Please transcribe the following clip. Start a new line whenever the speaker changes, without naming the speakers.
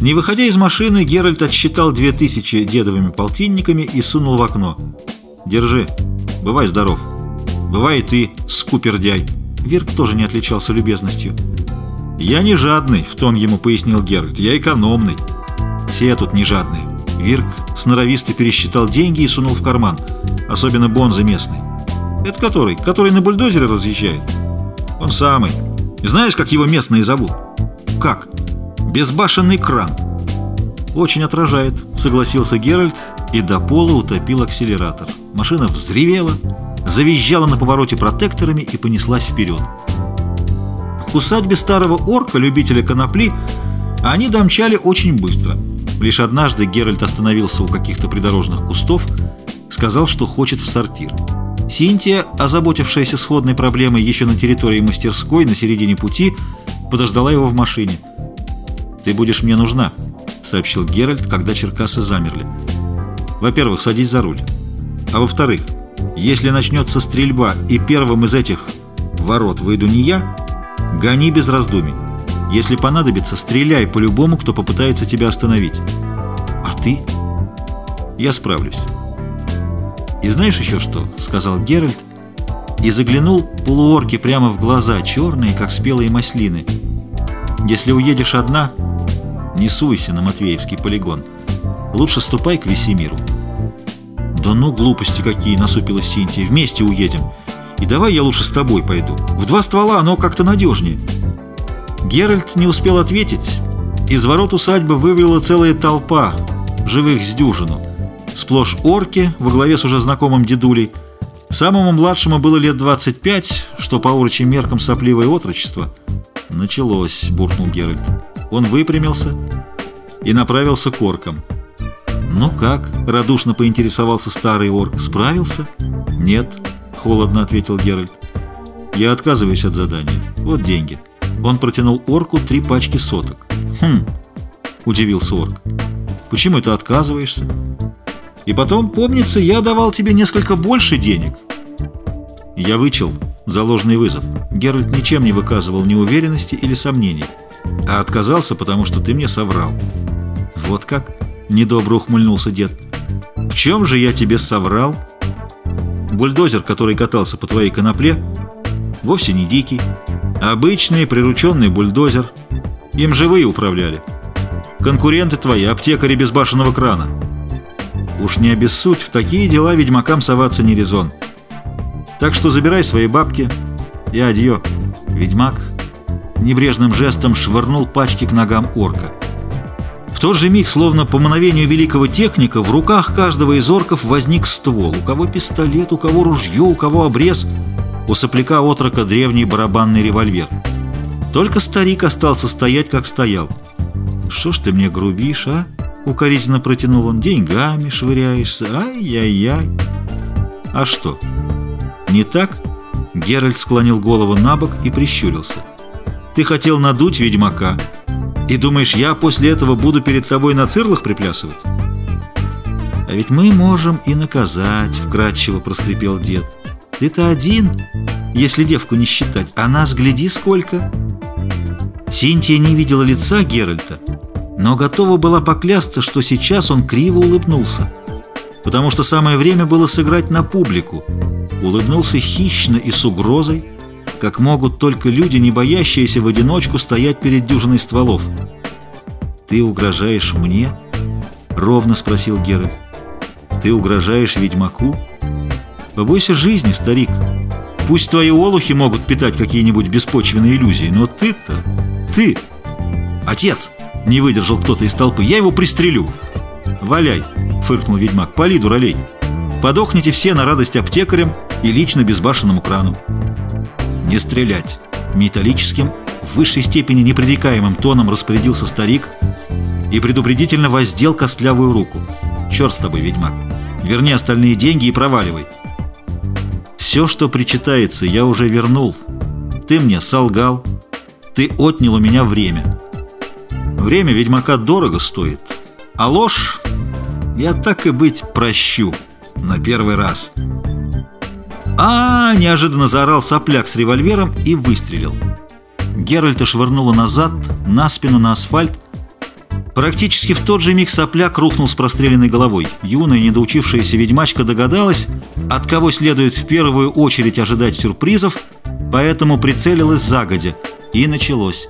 Не выходя из машины, Геральт отсчитал две тысячи дедовыми полтинниками и сунул в окно. «Держи. Бывай здоров. Бывай и ты, скупердяй». Вирк тоже не отличался любезностью. «Я не жадный», — в тон ему пояснил Геральт. «Я экономный». «Все тут не жадные». Вирк сноровисто пересчитал деньги и сунул в карман. Особенно Бонза местный. «Это который? Который на бульдозере разъезжает?» «Он самый. Знаешь, как его местные зовут?» «Как?» «Безбашенный кран». «Очень отражает», — согласился Геральт и до пола утопил акселератор. Машина взревела, завизжала на повороте протекторами и понеслась вперед. К усадьбе старого орка, любителя конопли, они домчали очень быстро. Лишь однажды Геральт остановился у каких-то придорожных кустов, сказал, что хочет в сортир. Синтия, озаботившаяся сходной проблемой еще на территории мастерской на середине пути, подождала его в машине. «Ты будешь мне нужна», — сообщил Геральт, когда черкасы замерли. «Во-первых, садись за руль. А во-вторых, если начнется стрельба и первым из этих ворот выйду не я, гони без раздумий. Если понадобится, стреляй по любому, кто попытается тебя остановить. А ты? Я справлюсь. И знаешь еще что? Сказал Геральт и заглянул полуорке прямо в глаза, черные, как спелые маслины. Если уедешь одна, не суйся на Матвеевский полигон. Лучше ступай к Весемиру. «Да ну, глупости какие!» — насупилась Синтия. «Вместе уедем. И давай я лучше с тобой пойду. В два ствола оно как-то надежнее». Геральт не успел ответить. Из ворот усадьбы вывела целая толпа, живых с дюжину. Сплошь орки, во главе с уже знакомым дедулей. Самому младшему было лет 25, что по урочим меркам сопливое отрочество. «Началось», — буркнул Геральт. Он выпрямился и направился к оркам. «Ну как?» — радушно поинтересовался старый орк. «Справился?» «Нет», — холодно ответил Геральт. «Я отказываюсь от задания. Вот деньги». Он протянул орку три пачки соток. «Хм», — удивился орк. «Почему ты отказываешься?» «И потом, помнится, я давал тебе несколько больше денег». Я вычел заложенный вызов. Геральт ничем не выказывал неуверенности или сомнений, а отказался, потому что ты мне соврал. «Вот как?» Недобро ухмыльнулся дед. «В чем же я тебе соврал?» «Бульдозер, который катался по твоей конопле, вовсе не дикий, обычный прирученный бульдозер. Им живые управляли. Конкуренты твои, аптекари безбашенного крана. Уж не обессудь, в такие дела ведьмакам соваться не резон. Так что забирай свои бабки и адьё». Ведьмак небрежным жестом швырнул пачки к ногам орка. В тот же миг, словно по мановению великого техника, в руках каждого из орков возник ствол. У кого пистолет, у кого ружье, у кого обрез. У сопляка отрока древний барабанный револьвер. Только старик остался стоять, как стоял. «Что ж ты мне грубишь, а?» — укорительно протянул он. «Деньгами швыряешься. Ай-яй-яй!» «А что? Не так?» Геральт склонил голову на бок и прищурился. «Ты хотел надуть ведьмака». И думаешь, я после этого буду перед тобой на цирлах приплясывать? А ведь мы можем и наказать, вкратчиво проскрипел дед. Ты-то один, если девку не считать, а нас гляди сколько. Синтия не видела лица Геральта, но готова была поклясться, что сейчас он криво улыбнулся, потому что самое время было сыграть на публику. Улыбнулся хищно и с угрозой, как могут только люди, не боящиеся в одиночку стоять перед дюжиной стволов. «Ты угрожаешь мне?» — ровно спросил Геральт. «Ты угрожаешь ведьмаку? Побойся жизни, старик. Пусть твои олухи могут питать какие-нибудь беспочвенные иллюзии, но ты-то... Ты... Отец!» — не выдержал кто-то из толпы. «Я его пристрелю!» «Валяй!» — фыркнул ведьмак. «Пали, дуралей! Подохните все на радость аптекарям и лично безбашенному крану!» «Не стрелять!» Металлическим, в высшей степени непререкаемым тоном распорядился старик и предупредительно воздел костлявую руку. «Черт с тобой, ведьмак! Верни остальные деньги и проваливай!» «Все, что причитается, я уже вернул. Ты мне солгал. Ты отнял у меня время. Время ведьмака дорого стоит, а ложь я так и быть прощу на первый раз» а, неожиданно заорал сопляк с револьвером и выстрелил. Геральта швырнуло назад, на спину, на асфальт. Практически в тот же миг сопляк рухнул с простреленной головой. Юная, недоучившаяся ведьмачка догадалась, от кого следует в первую очередь ожидать сюрпризов, поэтому прицелилась загодя. И началось.